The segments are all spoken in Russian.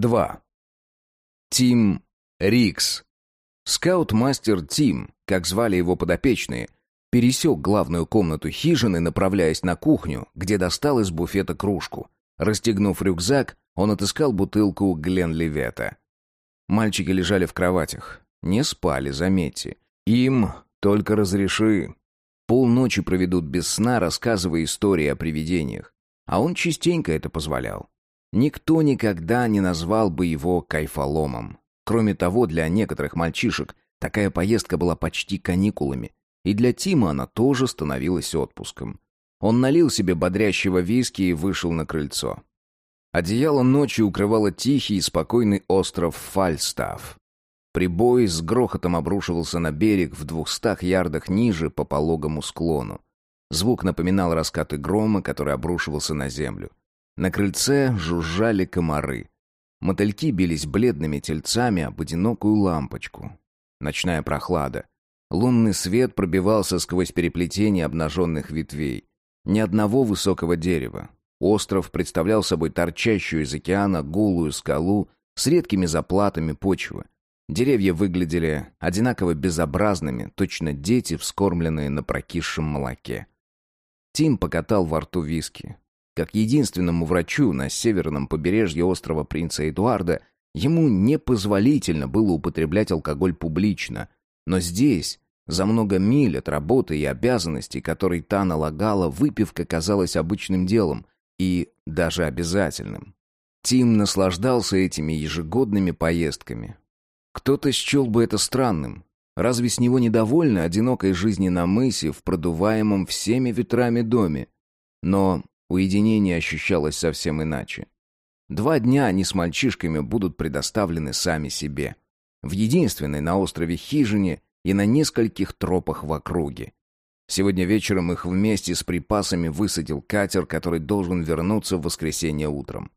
2. Тим Рикс. Скаут-мастер Тим, как звали его подопечные, пересек главную комнату хижины, направляясь на кухню, где достал из буфета кружку. Расстегнув рюкзак, он отыскал бутылку Гленливета. Мальчики лежали в кроватях. Не спали, заметьте. Им только разреши. Полночи проведут без сна, рассказывая истории о привидениях. А он частенько это позволял. Никто никогда не назвал бы его кайфоломом. Кроме того, для некоторых мальчишек такая поездка была почти каникулами. И для Тима она тоже становилась отпуском. Он налил себе бодрящего виски и вышел на крыльцо. Одеяло ночью укрывало тихий и спокойный остров Фальстаф. Прибой с грохотом обрушивался на берег в двухстах ярдах ниже по пологому склону. Звук напоминал раскаты грома, который обрушивался на землю. На крыльце жужжали комары. Мотыльки бились бледными тельцами об одинокую лампочку. Ночная прохлада. Лунный свет пробивался сквозь переплетение обнаженных ветвей. Ни одного высокого дерева. Остров представлял собой торчащую из океана голую скалу с редкими заплатами почвы. Деревья выглядели одинаково безобразными, точно дети, вскормленные на прокисшем молоке. Тим покатал во рту виски. Как единственному врачу на северном побережье острова Принца Эдуарда, ему непозволительно было употреблять алкоголь публично. Но здесь, за много миль от работы и обязанностей, которые та налагала, выпивка казалась обычным делом и даже обязательным. Тим наслаждался этими ежегодными поездками. Кто-то счел бы это странным. Разве с него недовольны одинокой жизни на мысе в продуваемом всеми ветрами доме? Но Уединение ощущалось совсем иначе. Два дня они с мальчишками будут предоставлены сами себе. В единственной на острове хижине и на нескольких тропах в округе. Сегодня вечером их вместе с припасами высадил катер, который должен вернуться в воскресенье утром.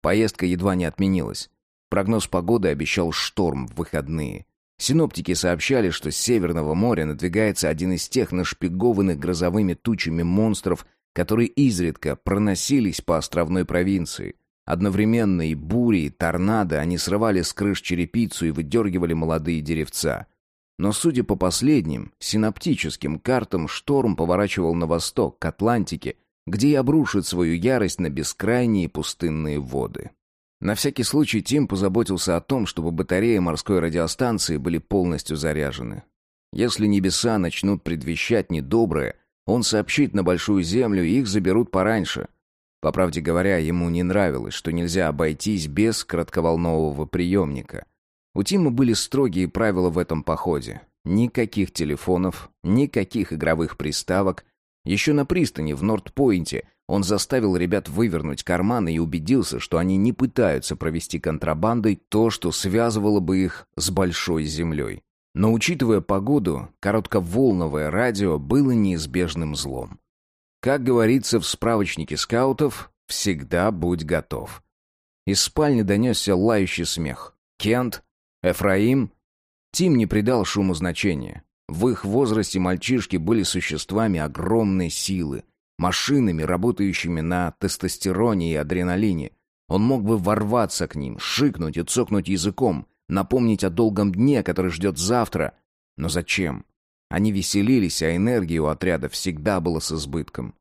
Поездка едва не отменилась. Прогноз погоды обещал шторм в выходные. Синоптики сообщали, что с Северного моря надвигается один из тех нашпигованных грозовыми тучами монстров, которые изредка проносились по островной провинции. Одновременно и бури, и торнадо они срывали с крыш черепицу и выдергивали молодые деревца. Но, судя по последним, синоптическим картам, шторм поворачивал на восток, к Атлантике, где и обрушит свою ярость на бескрайние пустынные воды. На всякий случай Тим позаботился о том, чтобы батареи морской радиостанции были полностью заряжены. Если небеса начнут предвещать недоброе, он сообщит на Большую Землю, и их заберут пораньше. По правде говоря, ему не нравилось, что нельзя обойтись без кратковолнового приемника. У Тима были строгие правила в этом походе. Никаких телефонов, никаких игровых приставок. Еще на пристани в Норт-Пойнте он заставил ребят вывернуть карманы и убедился, что они не пытаются провести контрабандой то, что связывало бы их с Большой Землей. Но учитывая погоду, коротковолновое радио было неизбежным злом. Как говорится в справочнике скаутов, всегда будь готов. Из спальни донесся лающий смех. Кент? Эфраим? Тим не придал шуму значения. В их возрасте мальчишки были существами огромной силы, машинами, работающими на тестостероне и адреналине. Он мог бы ворваться к ним, шикнуть и цокнуть языком, напомнить о долгом дне, который ждет завтра. Но зачем? Они веселились, а энергии у отряда всегда было с избытком.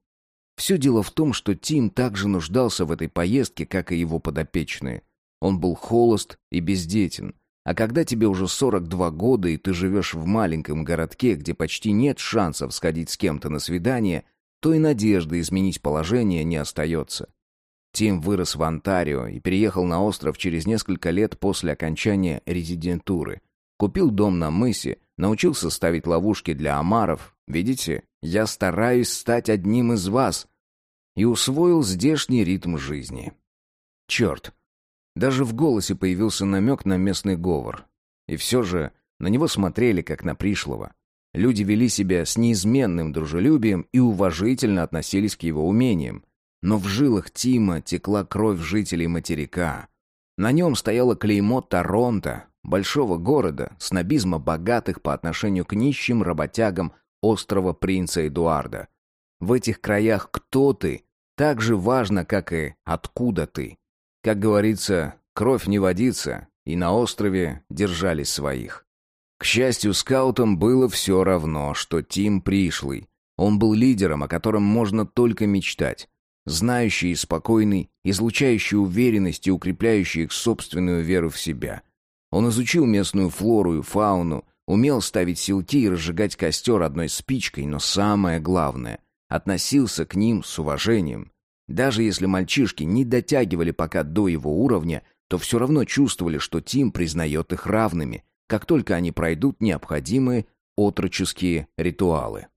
Все дело в том, что Тим также нуждался в этой поездке, как и его подопечные. Он был холост и бездетен. А когда тебе уже 42 года, и ты живешь в маленьком городке, где почти нет шансов сходить с кем-то на свидание, то и надежды изменить положение не остается. Тим вырос в Онтарио и переехал на остров через несколько лет после окончания резидентуры. Купил дом на мысе, научился ставить ловушки для омаров. Видите, я стараюсь стать одним из вас. И усвоил здешний ритм жизни. Черт. Даже в голосе появился намек на местный говор. И все же на него смотрели, как на пришлого. Люди вели себя с неизменным дружелюбием и уважительно относились к его умениям. Но в жилах Тима текла кровь жителей материка. На нем стояло клеймо Торонто, большого города, снобизма богатых по отношению к нищим работягам острова Принца Эдуарда. В этих краях кто ты так же важно, как и откуда ты. Как говорится, Кровь не водится, и на острове держались своих. К счастью, скаутам было все равно, что Тим пришлый. Он был лидером, о котором можно только мечтать. Знающий и спокойный, излучающий уверенность и укрепляющий их собственную веру в себя. Он изучил местную флору и фауну, умел ставить силки и разжигать костер одной спичкой, но самое главное — относился к ним с уважением. Даже если мальчишки не дотягивали пока до его уровня, то все равно чувствовали, что Тим признает их равными, как только они пройдут необходимые отроческие ритуалы.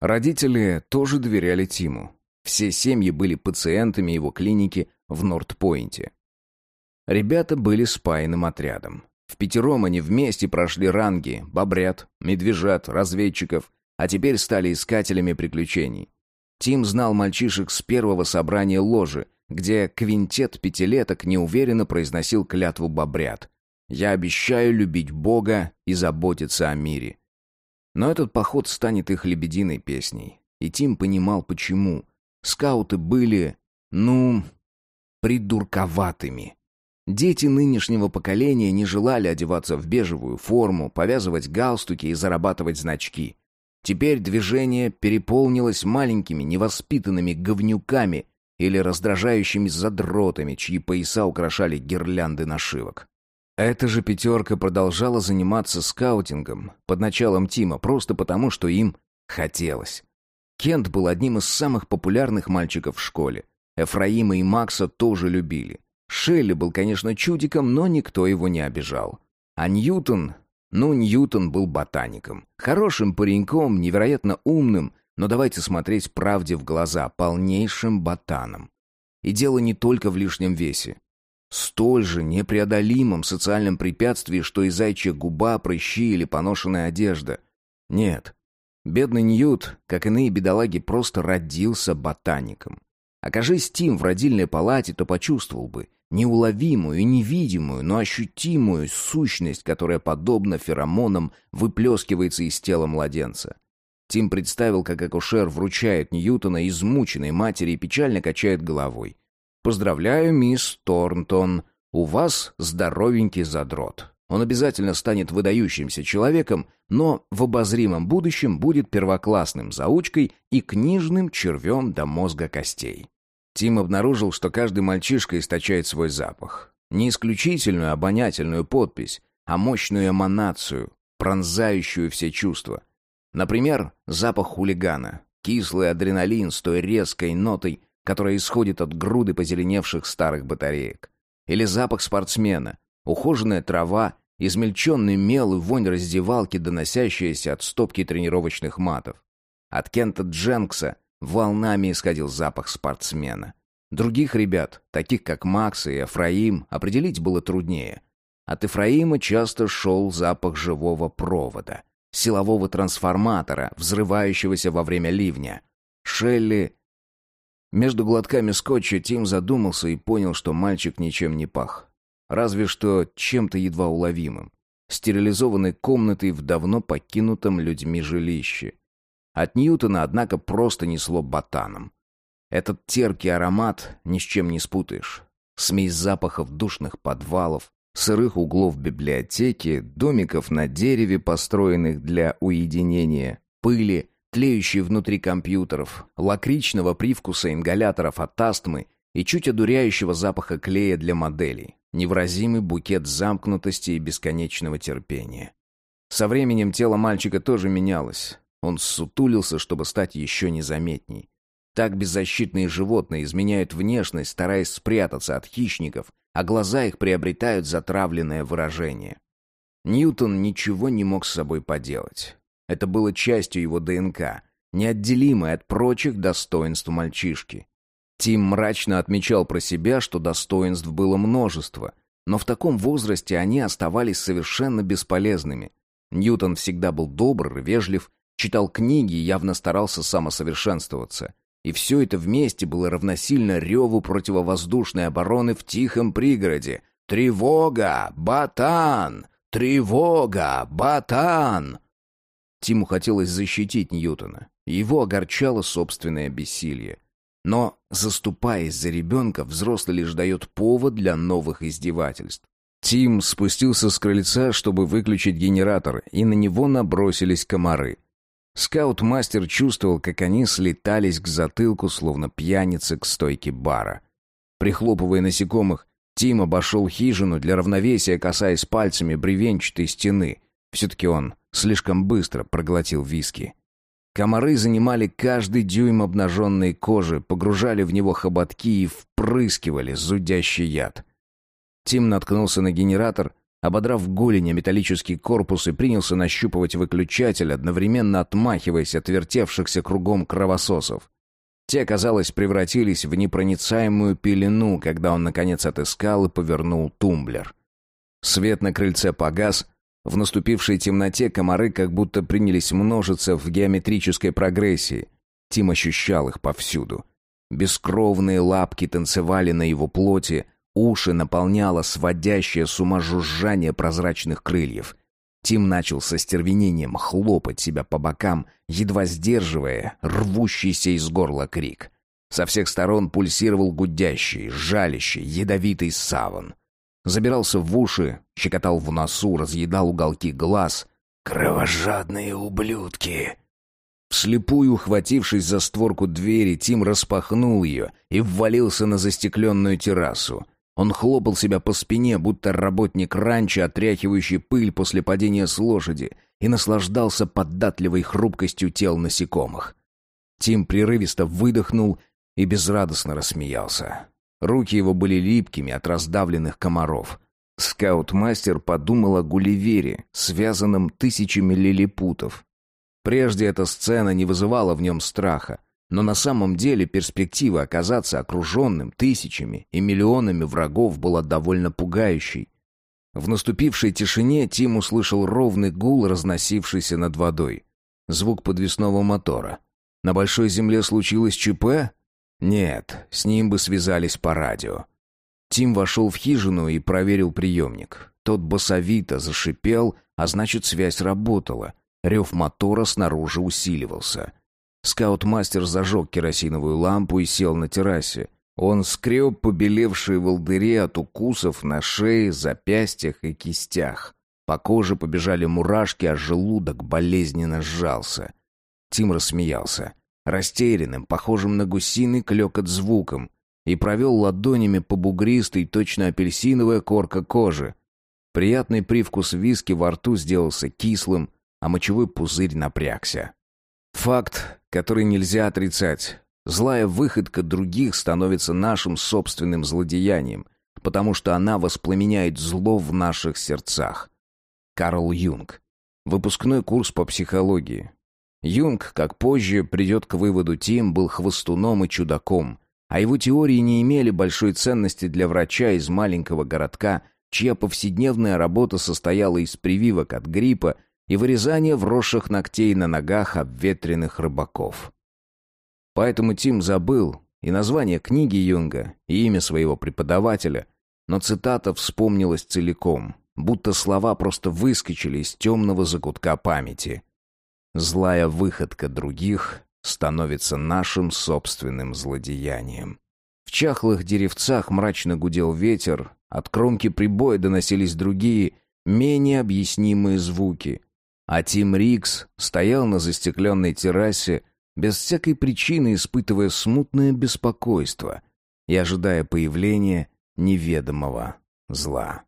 Родители тоже доверяли Тиму. Все семьи были пациентами его клиники в Норт-Пойнте. Ребята были спаянным отрядом. В пятером они вместе прошли ранги, бобрят, медвежат, разведчиков, а теперь стали искателями приключений. Тим знал мальчишек с первого собрания ложи, где квинтет пятилеток неуверенно произносил клятву бобрят. «Я обещаю любить Бога и заботиться о мире». Но этот поход станет их лебединой песней. И Тим понимал, почему. Скауты были, ну, придурковатыми. Дети нынешнего поколения не желали одеваться в бежевую форму, повязывать галстуки и зарабатывать значки. Теперь движение переполнилось маленькими невоспитанными говнюками или раздражающими задротами, чьи пояса украшали гирлянды нашивок. Эта же пятерка продолжала заниматься скаутингом под началом Тима просто потому, что им хотелось. Кент был одним из самых популярных мальчиков в школе. Эфраима и Макса тоже любили. Шелли был, конечно, чудиком, но никто его не обижал. А Ньютон... Ну, Ньютон был ботаником. Хорошим пареньком, невероятно умным, но давайте смотреть правде в глаза, полнейшим ботаном. И дело не только в лишнем весе. Столь же непреодолимым социальным препятствии, что и зайчья губа, прыщи или поношенная одежда. Нет. Бедный Ньют, как иные бедолаги, просто родился ботаником. Окажись Тим в родильной палате, то почувствовал бы неуловимую и невидимую, но ощутимую сущность, которая, подобно феромонам, выплескивается из тела младенца. Тим представил, как акушер вручает Ньютона измученной матери и печально качает головой. «Поздравляю, мисс Торнтон, у вас здоровенький задрот. Он обязательно станет выдающимся человеком, но в обозримом будущем будет первоклассным заучкой и книжным червем до мозга костей». Тим обнаружил, что каждый мальчишка источает свой запах. Не исключительную обонятельную подпись, а мощную эманацию, пронзающую все чувства. Например, запах хулигана, кислый адреналин с той резкой нотой, которая исходит от груды позеленевших старых батареек. Или запах спортсмена, ухоженная трава, измельченный мел и вонь раздевалки, доносящаяся от стопки тренировочных матов. От Кента Дженкса волнами исходил запах спортсмена. Других ребят, таких как Макс и Эфраим, определить было труднее. От Эфраима часто шел запах живого провода — силового трансформатора, взрывающегося во время ливня. Шелли... Между глотками скотча Тим задумался и понял, что мальчик ничем не пах. Разве что чем-то едва уловимым. Стерилизованной комнатой в давно покинутом людьми жилище. От Ньютона, однако, просто несло ботаном. Этот терпкий аромат ни с чем не спутаешь. Смесь запахов душных подвалов, сырых углов библиотеки, домиков на дереве, построенных для уединения, пыли, тлеющей внутри компьютеров, лакричного привкуса ингаляторов от астмы и чуть одуряющего запаха клея для моделей, невразимый букет замкнутости и бесконечного терпения. Со временем тело мальчика тоже менялось. Он ссутулился, чтобы стать еще незаметней. Так беззащитные животные изменяют внешность, стараясь спрятаться от хищников, а глаза их приобретают затравленное выражение. Ньютон ничего не мог с собой поделать. Это было частью его ДНК, неотделимой от прочих достоинств мальчишки. Тим мрачно отмечал про себя, что достоинств было множество, но в таком возрасте они оставались совершенно бесполезными. Ньютон всегда был добр, вежлив, читал книги и явно старался самосовершенствоваться. И все это вместе было равносильно реву противовоздушной обороны в тихом пригороде. «Тревога! Батан! Тревога! Батан!» Тиму хотелось защитить Ньютона. Его огорчало собственное бессилие. Но, заступаясь за ребенка, взрослый лишь дает повод для новых издевательств. Тим спустился с крыльца, чтобы выключить генератор, и на него набросились комары. Скаут-мастер чувствовал, как они слетались к затылку, словно пьяницы к стойке бара. Прихлопывая насекомых, Тим обошел хижину для равновесия, касаясь пальцами бревенчатой стены. Все-таки он слишком быстро проглотил виски. Комары занимали каждый дюйм обнаженной кожи, погружали в него хоботки и впрыскивали зудящий яд. Тим наткнулся на генератор, ободрав голени металлический корпус и принялся нащупывать выключатель, одновременно отмахиваясь от вертевшихся кругом кровососов. Те, казалось, превратились в непроницаемую пелену, когда он, наконец, отыскал и повернул тумблер. Свет на крыльце погас, в наступившей темноте комары как будто принялись множиться в геометрической прогрессии. Тим ощущал их повсюду. Бескровные лапки танцевали на его плоти, уши наполняло сводящее с ума жужжание прозрачных крыльев. Тим начал со стервенением хлопать себя по бокам, едва сдерживая рвущийся из горла крик. Со всех сторон пульсировал гудящий, жалящий, ядовитый саван. Забирался в уши, щекотал в носу, разъедал уголки глаз. «Кровожадные ублюдки!» Вслепую, ухватившись за створку двери, Тим распахнул ее и ввалился на застекленную террасу. Он хлопал себя по спине, будто работник ранчо, отряхивающий пыль после падения с лошади, и наслаждался податливой хрупкостью тел насекомых. Тим прерывисто выдохнул и безрадостно рассмеялся. Руки его были липкими от раздавленных комаров. Скаут-мастер подумал о Гулливере, связанном тысячами лилипутов. Прежде эта сцена не вызывала в нем страха, но на самом деле перспектива оказаться окруженным тысячами и миллионами врагов была довольно пугающей. В наступившей тишине Тим услышал ровный гул, разносившийся над водой. Звук подвесного мотора. На большой земле случилось ЧП? Нет, с ним бы связались по радио. Тим вошел в хижину и проверил приемник. Тот басовито зашипел, а значит, связь работала. Рев мотора снаружи усиливался. Скаут-мастер зажег керосиновую лампу и сел на террасе. Он скреб побелевшие волдыри от укусов на шее, запястьях и кистях. По коже побежали мурашки, а желудок болезненно сжался. Тим рассмеялся растерянным, похожим на гусиный клёкот звуком, и провел ладонями по бугристой, точно апельсиновая корка кожи. Приятный привкус виски во рту сделался кислым, а мочевой пузырь напрягся. Факт, который нельзя отрицать. Злая выходка других становится нашим собственным злодеянием, потому что она воспламеняет зло в наших сердцах. Карл Юнг. Выпускной курс по психологии. Юнг, как позже придет к выводу, Тим был хвостуном и чудаком, а его теории не имели большой ценности для врача из маленького городка, чья повседневная работа состояла из прививок от гриппа и вырезания вросших ногтей на ногах обветренных рыбаков. Поэтому Тим забыл и название книги Юнга, и имя своего преподавателя, но цитата вспомнилась целиком, будто слова просто выскочили из темного закутка памяти. Злая выходка других становится нашим собственным злодеянием. В чахлых деревцах мрачно гудел ветер, от кромки прибоя доносились другие, менее объяснимые звуки. А Тим Рикс стоял на застекленной террасе, без всякой причины испытывая смутное беспокойство и ожидая появления неведомого зла.